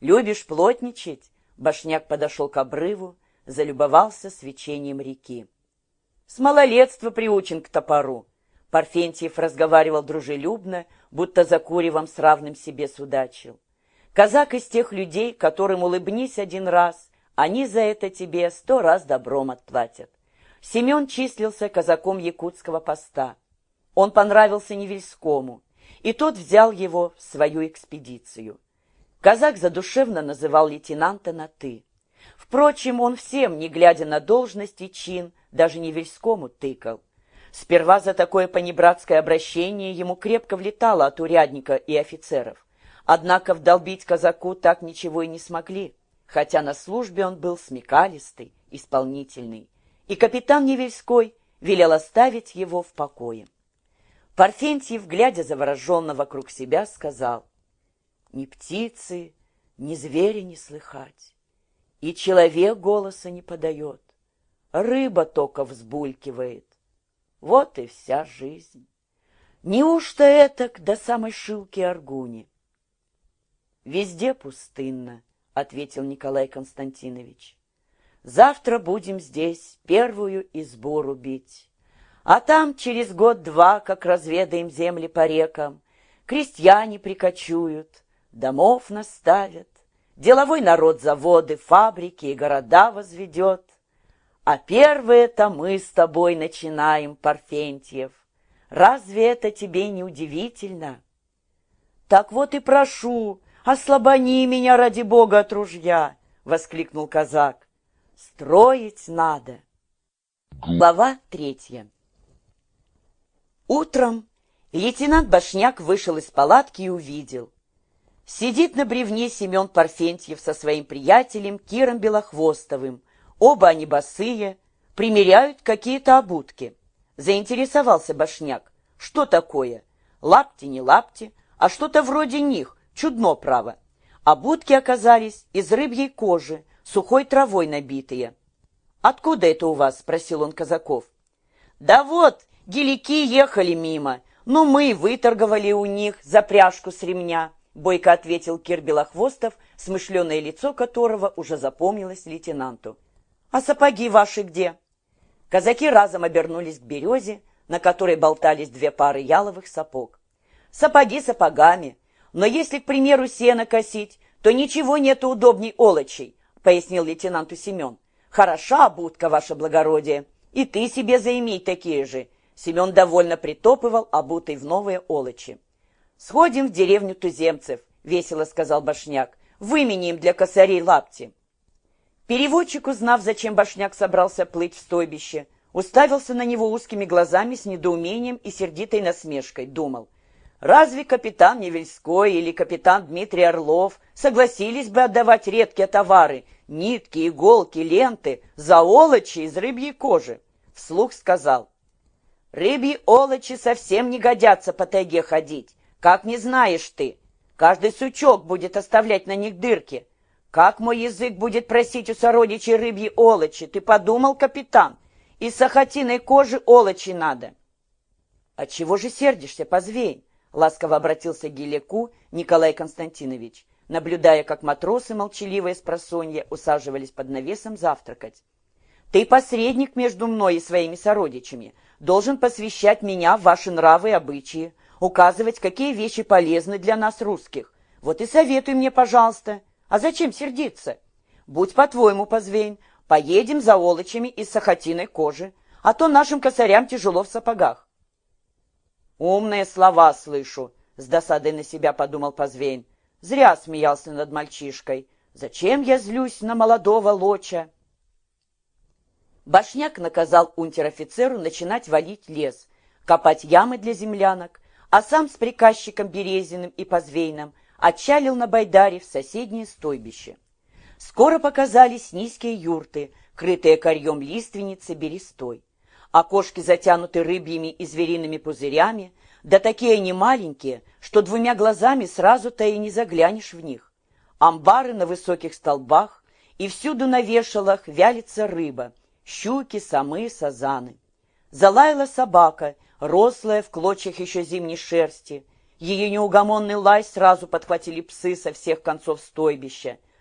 Любишь плотничать? Башняк подошел к обрыву, залюбовался свечением реки. С малолетства приучен к топору. Парфентьев разговаривал дружелюбно, будто за куревом с равным себе судачил. Казак из тех людей, которым улыбнись один раз, они за это тебе сто раз добром отплатят. Семен числился казаком якутского поста. Он понравился Невельскому, и тот взял его в свою экспедицию. Казак задушевно называл лейтенанта на «ты». Впрочем, он всем, не глядя на должность и чин, даже Невельскому тыкал. Сперва за такое понебратское обращение ему крепко влетало от урядника и офицеров. Однако вдолбить казаку так ничего и не смогли, хотя на службе он был смекалистый, исполнительный, и капитан Невельской велел оставить его в покое. Парфентьев, глядя завороженно вокруг себя, сказал, «Ни птицы, ни зверя не слыхать, и человек голоса не подает, рыба только взбулькивает. Вот и вся жизнь. Неужто это до самой шилки Аргуни?» «Везде пустынно», — ответил Николай Константинович. «Завтра будем здесь первую избу рубить. А там через год-два, как разведаем земли по рекам, крестьяне прикочуют, домов наставят, деловой народ заводы, фабрики и города возведет. А первые-то мы с тобой начинаем, Парфентьев. Разве это тебе не удивительно? Так вот и прошу, «Ослабони меня, ради бога, от ружья!» — воскликнул казак. «Строить надо!» Глава третья Утром лейтенант Башняк вышел из палатки и увидел. Сидит на бревне Семен Парфентьев со своим приятелем Киром Белохвостовым. Оба они босые, примеряют какие-то обутки. Заинтересовался Башняк. Что такое? Лапти не лапти, а что-то вроде них, Чудно, право. Будки оказались из рыбьей кожи, сухой травой набитые. «Откуда это у вас?» — спросил он казаков. «Да вот, гелики ехали мимо. Ну, мы выторговали у них за пряжку с ремня», — бойко ответил Кир Белохвостов, смышленое лицо которого уже запомнилось лейтенанту. «А сапоги ваши где?» Казаки разом обернулись к березе, на которой болтались две пары яловых сапог. «Сапоги сапогами, но если, к примеру, сено косить, то ничего нету удобней олочей, пояснил лейтенанту Семен. Хороша будка, ваше благородие, и ты себе заимей такие же. Семен довольно притопывал, обутый в новые олочи. «Сходим в деревню туземцев», — весело сказал Башняк. «Выменим для косарей лапти». Переводчик, узнав, зачем Башняк собрался плыть в стойбище, уставился на него узкими глазами с недоумением и сердитой насмешкой, думал — Разве капитан Невельской или капитан Дмитрий Орлов согласились бы отдавать редкие товары, нитки, иголки, ленты, за олочи из рыбьей кожи? Вслух сказал. Рыбьи олочи совсем не годятся по тайге ходить. Как не знаешь ты? Каждый сучок будет оставлять на них дырки. Как мой язык будет просить у сородичей рыбьи олочи? Ты подумал, капитан? Из сахатиной кожи олочи надо. Отчего же сердишься, позвень? — ласково обратился к Гелеку Николай Константинович, наблюдая, как матросы, молчаливые с просонья, усаживались под навесом завтракать. «Ты посредник между мной и своими сородичами, должен посвящать меня в ваши нравы и обычаи, указывать, какие вещи полезны для нас, русских. Вот и советуй мне, пожалуйста. А зачем сердиться? Будь по-твоему, позвень, поедем за олочами из сахатиной кожи, а то нашим косарям тяжело в сапогах. «Умные слова слышу», — с досадой на себя подумал Позвейн. «Зря смеялся над мальчишкой. Зачем я злюсь на молодого лоча?» Башняк наказал унтер-офицеру начинать валить лес, копать ямы для землянок, а сам с приказчиком Березиным и Позвейном отчалил на Байдаре в соседнее стойбище. Скоро показались низкие юрты, крытые корьем лиственницы берестой окошки затянуты рыбьими и звериными пузырями, да такие они маленькие, что двумя глазами сразу-то и не заглянешь в них. Амбары на высоких столбах, и всюду на вешалах вялится рыба, щуки, самы, сазаны. Залаяла собака, рослая в клочьях еще зимней шерсти. Ее неугомонный лай сразу подхватили псы со всех концов стойбища.